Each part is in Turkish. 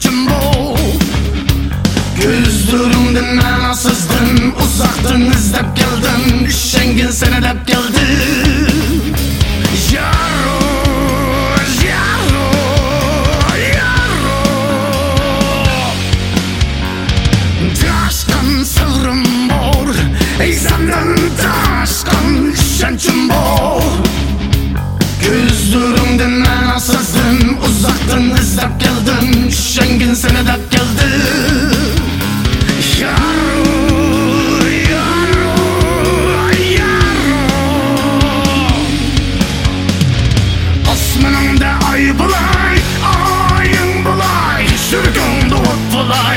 taskan şençim bol Gözlerimden manasızdın Uzaktan izlep geldin Şengin seni dep geldi. Yaro Yaro Yaro. Taşkan sırrım bor Ey senden taşkan şençim bor. Manasızdın Bıktın ızdap geldin Şengin sana dap geldi. Yaru Yaru Yaru Osman'ın da ayı bulay Ayın bulay. Sürgün doğup bulay.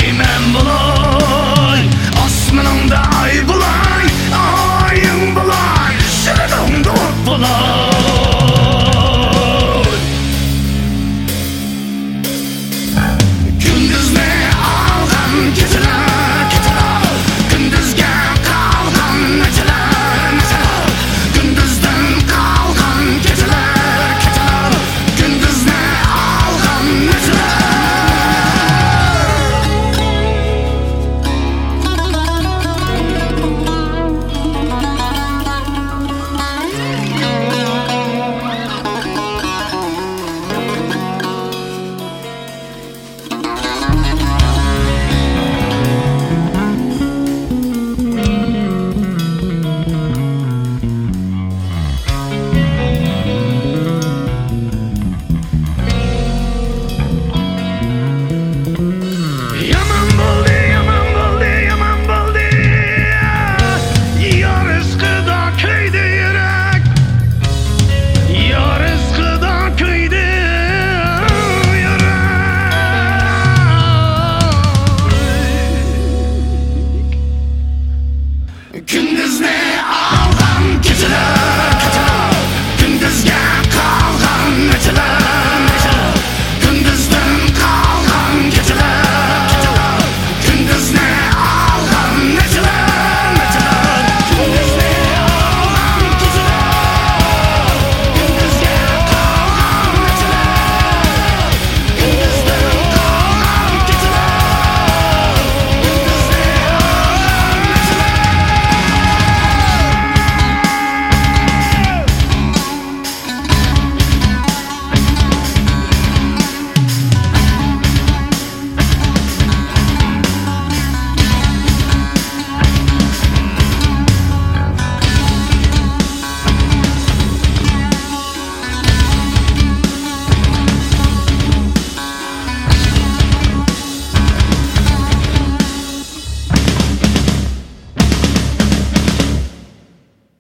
Gündüz ne ağlan geceler